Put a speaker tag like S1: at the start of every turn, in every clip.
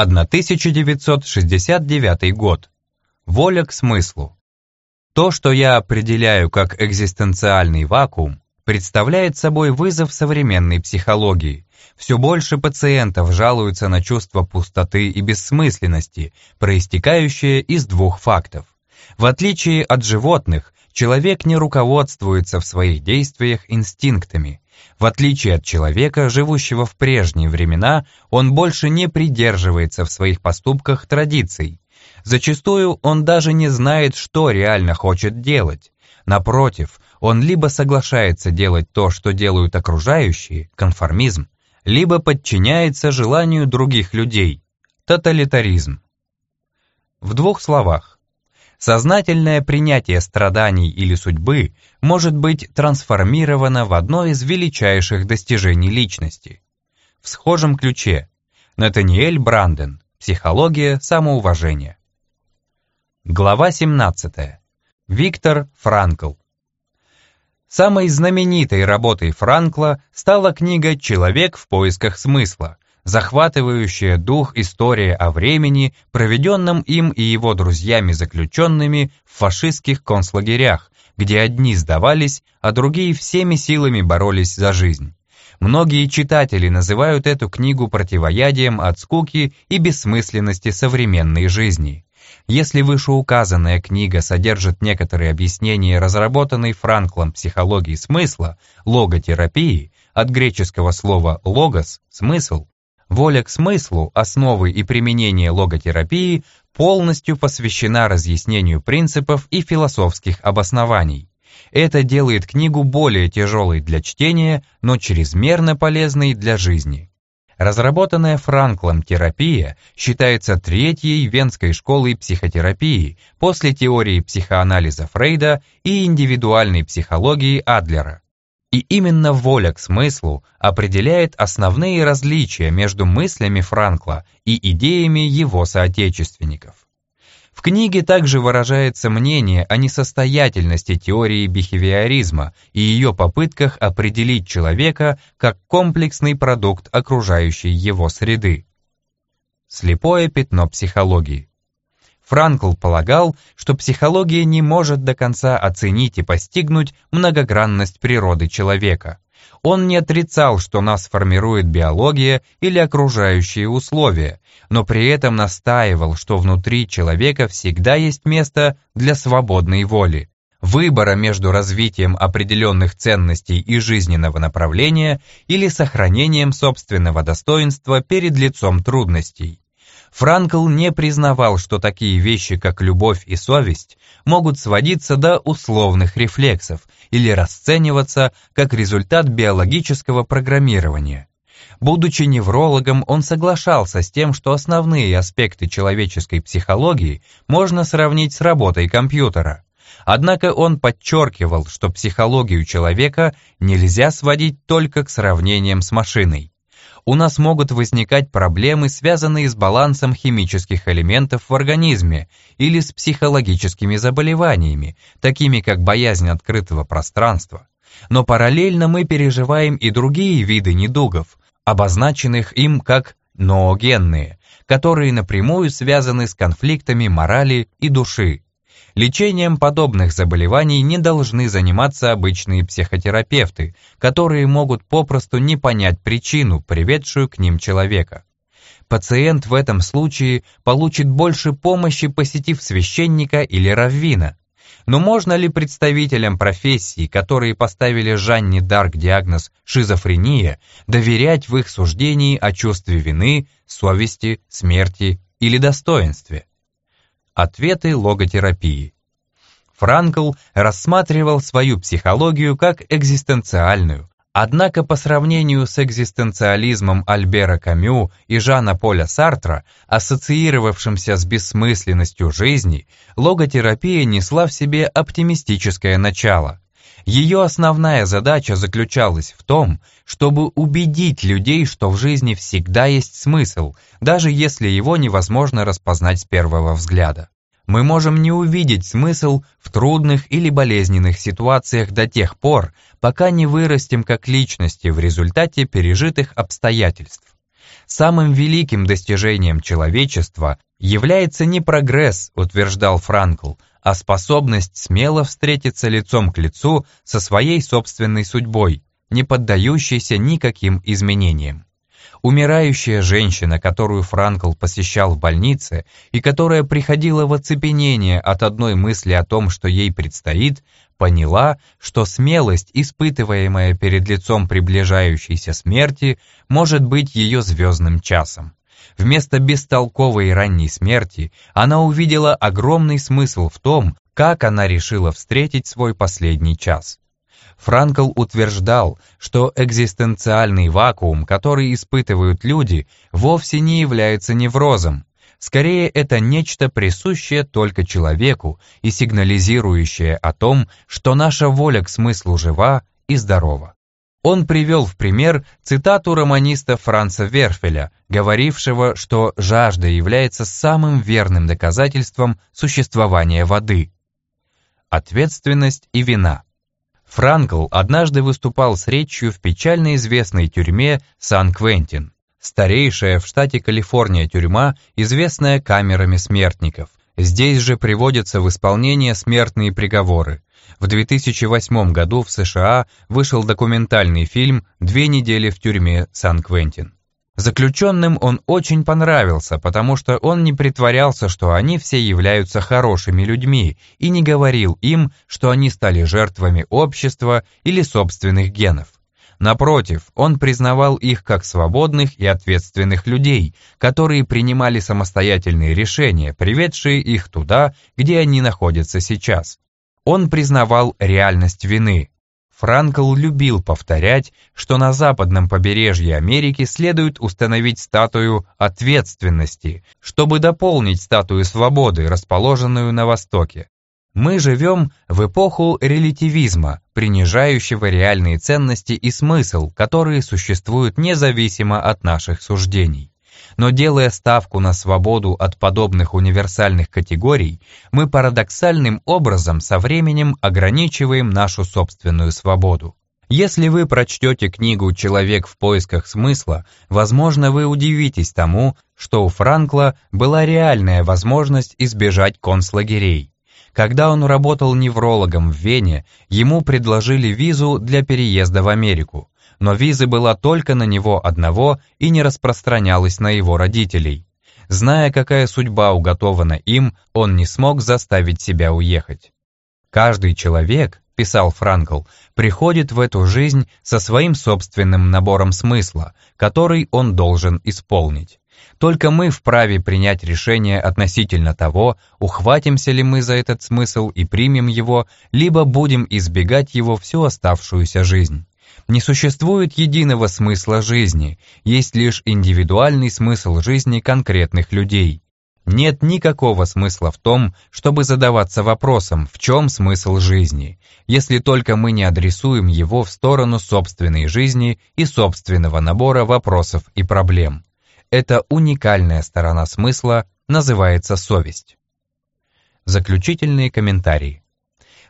S1: 1969 год. Воля к смыслу. То, что я определяю как экзистенциальный вакуум, представляет собой вызов современной психологии. Все больше пациентов жалуются на чувство пустоты и бессмысленности, проистекающее из двух фактов. В отличие от животных, человек не руководствуется в своих действиях инстинктами. В отличие от человека, живущего в прежние времена, он больше не придерживается в своих поступках традиций. Зачастую он даже не знает, что реально хочет делать. Напротив, он либо соглашается делать то, что делают окружающие, конформизм, либо подчиняется желанию других людей, тоталитаризм. В двух словах, Сознательное принятие страданий или судьбы может быть трансформировано в одно из величайших достижений личности. В схожем ключе Натаниэль Бранден «Психология самоуважения». Глава 17. Виктор Франкл. Самой знаменитой работой Франкла стала книга «Человек в поисках смысла», захватывающая дух история о времени, проведенном им и его друзьями-заключенными в фашистских концлагерях, где одни сдавались, а другие всеми силами боролись за жизнь. Многие читатели называют эту книгу противоядием от скуки и бессмысленности современной жизни. Если вышеуказанная книга содержит некоторые объяснения разработанной Франклом психологии смысла, логотерапии, от греческого слова «логос» — «смысл», Воля к смыслу, основы и применение логотерапии полностью посвящена разъяснению принципов и философских обоснований. Это делает книгу более тяжелой для чтения, но чрезмерно полезной для жизни. Разработанная Франклом терапия считается третьей венской школой психотерапии после теории психоанализа Фрейда и индивидуальной психологии Адлера. И именно воля к смыслу определяет основные различия между мыслями Франкла и идеями его соотечественников. В книге также выражается мнение о несостоятельности теории бихевиоризма и ее попытках определить человека как комплексный продукт окружающей его среды. Слепое пятно психологии. Франкл полагал, что психология не может до конца оценить и постигнуть многогранность природы человека. Он не отрицал, что нас формирует биология или окружающие условия, но при этом настаивал, что внутри человека всегда есть место для свободной воли, выбора между развитием определенных ценностей и жизненного направления или сохранением собственного достоинства перед лицом трудностей. Франкл не признавал, что такие вещи, как любовь и совесть, могут сводиться до условных рефлексов или расцениваться как результат биологического программирования. Будучи неврологом, он соглашался с тем, что основные аспекты человеческой психологии можно сравнить с работой компьютера. Однако он подчеркивал, что психологию человека нельзя сводить только к сравнениям с машиной у нас могут возникать проблемы, связанные с балансом химических элементов в организме или с психологическими заболеваниями, такими как боязнь открытого пространства. Но параллельно мы переживаем и другие виды недугов, обозначенных им как ноогенные, которые напрямую связаны с конфликтами морали и души. Лечением подобных заболеваний не должны заниматься обычные психотерапевты, которые могут попросту не понять причину, приведшую к ним человека. Пациент в этом случае получит больше помощи, посетив священника или раввина. Но можно ли представителям профессии, которые поставили Жанне Дарк диагноз «шизофрения», доверять в их суждении о чувстве вины, совести, смерти или достоинстве? Ответы логотерапии. Франкл рассматривал свою психологию как экзистенциальную, однако по сравнению с экзистенциализмом Альбера Камю и Жана Поля Сартра, ассоциировавшимся с бессмысленностью жизни, логотерапия несла в себе оптимистическое начало. Ее основная задача заключалась в том, чтобы убедить людей, что в жизни всегда есть смысл, даже если его невозможно распознать с первого взгляда. Мы можем не увидеть смысл в трудных или болезненных ситуациях до тех пор, пока не вырастем как личности в результате пережитых обстоятельств. Самым великим достижением человечества является не прогресс, утверждал Франкл, а способность смело встретиться лицом к лицу со своей собственной судьбой, не поддающейся никаким изменениям. Умирающая женщина, которую Франкл посещал в больнице и которая приходила в оцепенение от одной мысли о том, что ей предстоит, поняла, что смелость, испытываемая перед лицом приближающейся смерти, может быть ее звездным часом. Вместо бестолковой ранней смерти она увидела огромный смысл в том, как она решила встретить свой последний час. Франкл утверждал, что экзистенциальный вакуум, который испытывают люди, вовсе не является неврозом. Скорее, это нечто присущее только человеку и сигнализирующее о том, что наша воля к смыслу жива и здорова. Он привел в пример цитату романиста Франца Верфеля, говорившего, что жажда является самым верным доказательством существования воды. Ответственность и вина – Франкл однажды выступал с речью в печально известной тюрьме Сан-Квентин, старейшая в штате Калифорния тюрьма, известная камерами смертников. Здесь же приводятся в исполнение смертные приговоры. В 2008 году в США вышел документальный фильм «Две недели в тюрьме Сан-Квентин». Заключенным он очень понравился, потому что он не притворялся, что они все являются хорошими людьми, и не говорил им, что они стали жертвами общества или собственных генов. Напротив, он признавал их как свободных и ответственных людей, которые принимали самостоятельные решения, приведшие их туда, где они находятся сейчас. Он признавал реальность вины, Франкл любил повторять, что на западном побережье Америки следует установить статую ответственности, чтобы дополнить статую свободы, расположенную на востоке. Мы живем в эпоху релятивизма, принижающего реальные ценности и смысл, которые существуют независимо от наших суждений. Но делая ставку на свободу от подобных универсальных категорий, мы парадоксальным образом со временем ограничиваем нашу собственную свободу. Если вы прочтете книгу «Человек в поисках смысла», возможно, вы удивитесь тому, что у Франкла была реальная возможность избежать концлагерей. Когда он работал неврологом в Вене, ему предложили визу для переезда в Америку но виза была только на него одного и не распространялась на его родителей. Зная, какая судьба уготована им, он не смог заставить себя уехать. «Каждый человек, — писал Франкл, — приходит в эту жизнь со своим собственным набором смысла, который он должен исполнить. Только мы вправе принять решение относительно того, ухватимся ли мы за этот смысл и примем его, либо будем избегать его всю оставшуюся жизнь. Не существует единого смысла жизни, есть лишь индивидуальный смысл жизни конкретных людей. Нет никакого смысла в том, чтобы задаваться вопросом, в чем смысл жизни, если только мы не адресуем его в сторону собственной жизни и собственного набора вопросов и проблем. Эта уникальная сторона смысла называется совесть. Заключительные комментарии.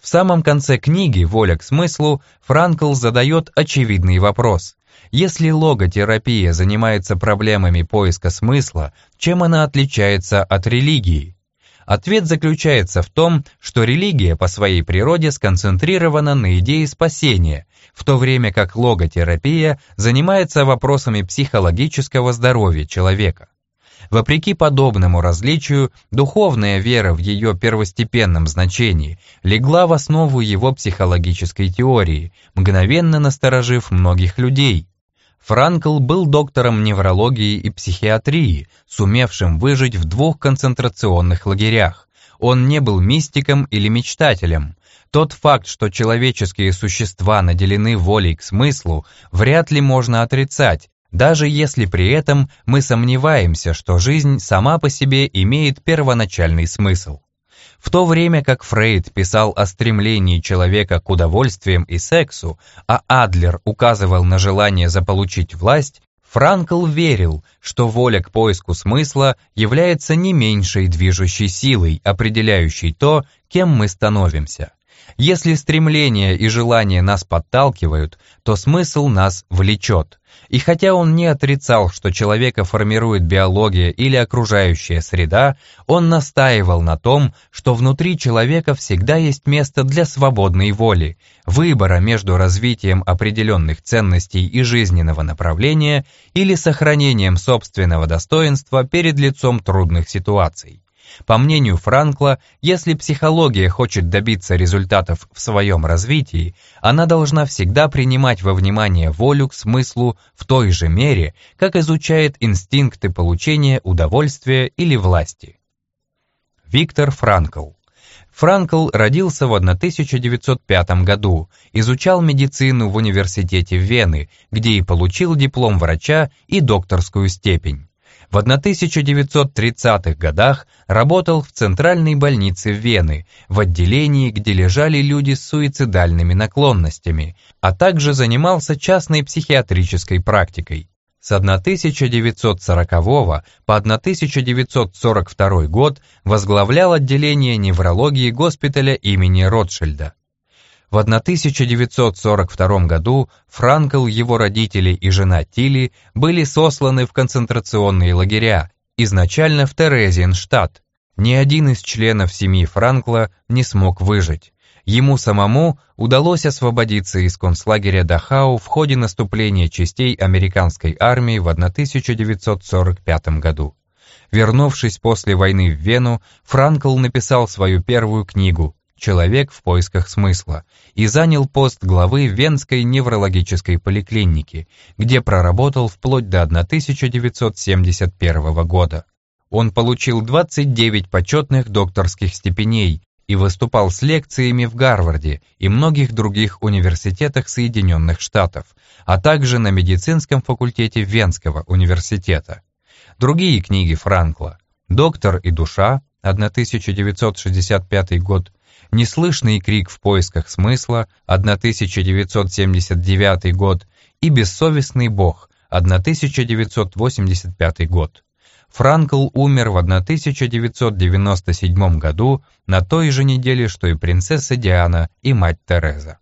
S1: В самом конце книги «Воля к смыслу» Франкл задает очевидный вопрос. Если логотерапия занимается проблемами поиска смысла, чем она отличается от религии? Ответ заключается в том, что религия по своей природе сконцентрирована на идее спасения, в то время как логотерапия занимается вопросами психологического здоровья человека. Вопреки подобному различию, духовная вера в ее первостепенном значении легла в основу его психологической теории, мгновенно насторожив многих людей. Франкл был доктором неврологии и психиатрии, сумевшим выжить в двух концентрационных лагерях. Он не был мистиком или мечтателем. Тот факт, что человеческие существа наделены волей к смыслу, вряд ли можно отрицать, даже если при этом мы сомневаемся, что жизнь сама по себе имеет первоначальный смысл. В то время как Фрейд писал о стремлении человека к удовольствиям и сексу, а Адлер указывал на желание заполучить власть, Франкл верил, что воля к поиску смысла является не меньшей движущей силой, определяющей то, кем мы становимся. Если стремление и желание нас подталкивают, то смысл нас влечет. И хотя он не отрицал, что человека формирует биология или окружающая среда, он настаивал на том, что внутри человека всегда есть место для свободной воли, выбора между развитием определенных ценностей и жизненного направления или сохранением собственного достоинства перед лицом трудных ситуаций. По мнению Франкла, если психология хочет добиться результатов в своем развитии, она должна всегда принимать во внимание волю к смыслу в той же мере, как изучает инстинкты получения удовольствия или власти. Виктор Франкл Франкл родился в 1905 году, изучал медицину в университете Вены, где и получил диплом врача и докторскую степень. В 1930-х годах работал в Центральной больнице Вены, в отделении, где лежали люди с суицидальными наклонностями, а также занимался частной психиатрической практикой. С 1940 по 1942 год возглавлял отделение неврологии госпиталя имени Ротшильда. В 1942 году Франкл, его родители и жена Тилли были сосланы в концентрационные лагеря, изначально в Терезиенштадт. Ни один из членов семьи Франкла не смог выжить. Ему самому удалось освободиться из концлагеря Дахау в ходе наступления частей американской армии в 1945 году. Вернувшись после войны в Вену, Франкл написал свою первую книгу человек в поисках смысла, и занял пост главы Венской неврологической поликлиники, где проработал вплоть до 1971 года. Он получил 29 почетных докторских степеней и выступал с лекциями в Гарварде и многих других университетах Соединенных Штатов, а также на медицинском факультете Венского университета. Другие книги Франкла «Доктор и душа» 1965 год, «Неслышный крик в поисках смысла» 1979 год и «Бессовестный бог» 1985 год. Франкл умер в 1997 году на той же неделе, что и принцесса Диана и мать Тереза.